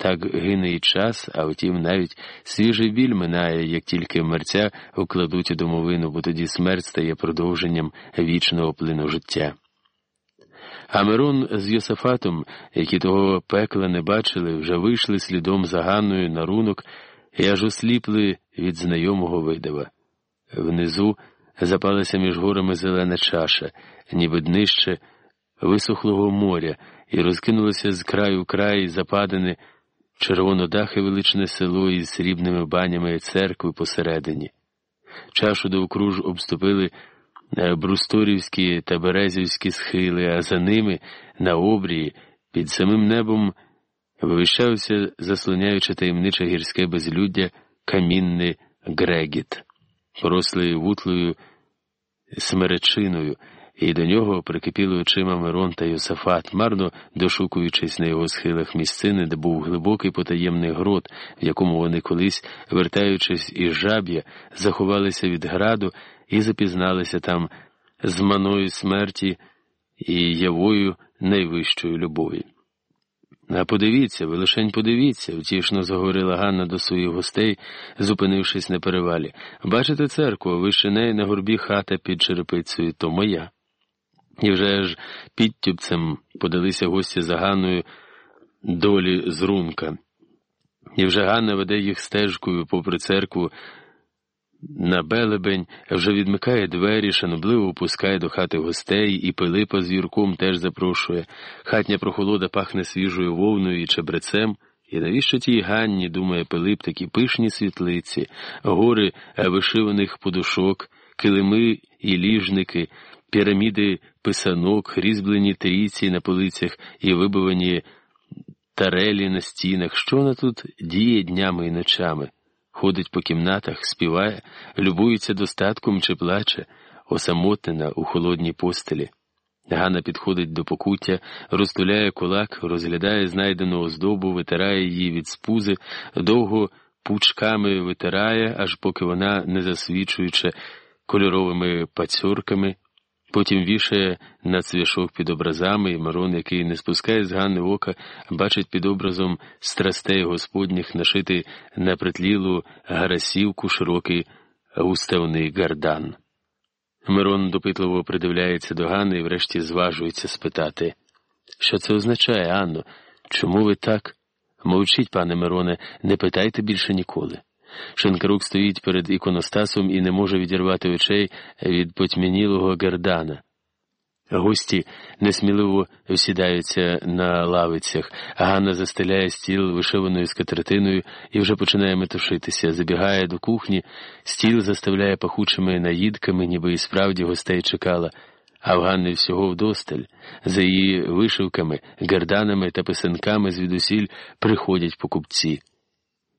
Так гине і час, а втім, навіть свіжий біль минає, як тільки мерця укладуть у домовину, бо тоді смерть стає продовженням вічного плину життя. А Мирон з Йосафатом, які того пекла не бачили, вже вийшли слідом за Ганною на рунок і аж осліпли від знайомого видава. Внизу запалася між горами зелена чаша, ніби днище висохлого моря, і розкинулося з краю в край западене червонодахе величне село із срібними банями церкви посередині. Чашу довкруж обступили е, брусторівські та березівські схили, а за ними на обрії під самим небом вивищався, заслоняючи таємниче гірське безлюддя, камінний грегіт, порослий вутлою смеречиною, і до нього прикипіли очима Мирон та Йосафат, марно дошукуючись на його схилах місцини, де був глибокий потаємний грот, в якому вони колись, вертаючись із жаб'я, заховалися від граду і запізналися там з маною смерті і явою найвищої любові. А подивіться, ви лишень подивіться, втішно заговорила Ганна до своїх гостей, зупинившись на перевалі. Бачите церкву, вище неї на горбі хата під черепицею, то моя. І вже ж підтюбцем подалися гості за Ганною долі з рунка. І вже Ганна веде їх стежкою попри церкву на белебень, вже відмикає двері, шанобливо опускає до хати гостей, і Пилипа з Юрком теж запрошує. Хатня прохолода пахне свіжою вовною і чебрецем. І навіщо тій Ганні, думає Пилип, такі пишні світлиці, гори вишиваних подушок, килими і ліжники, піраміди писанок, різьблені трійці на полицях і вибивані тарелі на стінах. Що вона тут діє днями і ночами? Ходить по кімнатах, співає, любується достатком чи плаче, осамотнена у холодній постелі. Ганна підходить до покуття, розтуляє кулак, розглядає знайдену оздобу, витирає її від спузи, довго пучками витирає, аж поки вона, не засвічуючи кольоровими пацюрками, Потім вішає на цвяшок під образами, і Мирон, який не спускає з Ганни ока, бачить під образом страстей господніх нашити на притлілу гарасівку широкий уставний гардан. Мирон допитливо придивляється до Ганни і врешті зважується спитати, що це означає, Анно? Чому ви так? Мовчіть, пане Мироне, не питайте більше ніколи. Шенкарук стоїть перед іконостасом і не може відірвати очей від потьмянілого гердана. Гості несміливо сідаються на лавицях, Ганна застеляє стіл вишиваною скатертиною і вже починає метушитися, забігає до кухні, стіл заставляє пахучими наїдками, ніби і справді гостей чекала, а в Ганни всього вдосталь. За її вишивками, герданами та писанками звідусіль приходять покупці.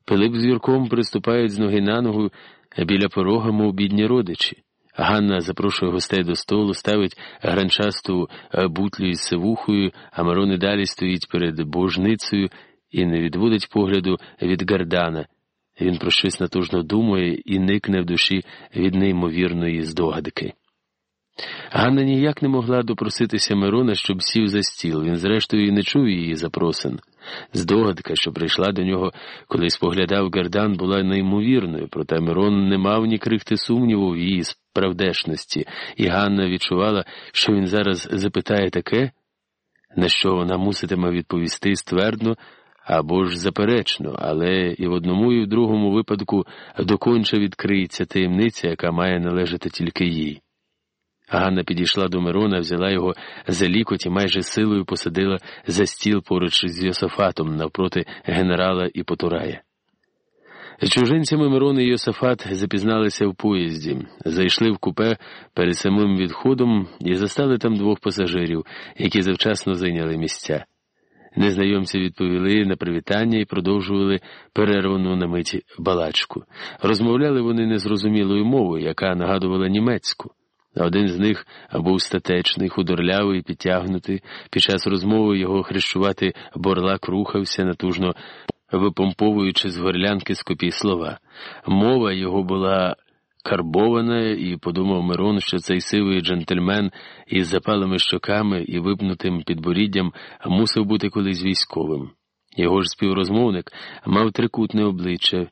Пилип з Юрком приступають з ноги на ногу біля порога, мов бідні родичі. Ганна запрошує гостей до столу, ставить гранчасту е, бутлю із сивухою, а Мирон і далі стоїть перед божницею і не відводить погляду від Гардана. Він про щось натужно думає і никне в душі від неймовірної здогадки. Ганна ніяк не могла допроситися Мирона, щоб сів за стіл. Він, зрештою, і не чув її запросин. Здогадка, що прийшла до нього, коли споглядав Гардан, була неймовірною, проте Мирон не мав ні крихти сумніву в її справдешності, і Ганна відчувала, що він зараз запитає таке, на що вона муситиме відповісти ствердно або ж заперечно, але і в одному, і в другому випадку доконче відкриється таємниця, яка має належати тільки їй. Ганна підійшла до Мирона, взяла його за лікоть і майже силою посадила за стіл поруч з Йосафатом навпроти генерала і Потурая. З чужинцями Мирон і Йосафат запізналися в поїзді, зайшли в купе перед самим відходом і застали там двох пасажирів, які завчасно зайняли місця. Незнайомці відповіли на привітання і продовжували перервану на мить балачку. Розмовляли вони незрозумілою мовою, яка нагадувала німецьку. Один з них був статечний, худорлявий, підтягнутий. Під час розмови його хрещувати борлак рухався, натужно випомповуючи з горлянки скупі слова. Мова його була карбована, і подумав Мирон, що цей сивий джентльмен із запалими щоками і випнутим підборіддям мусив бути колись військовим. Його ж співрозмовник мав трикутне обличчя,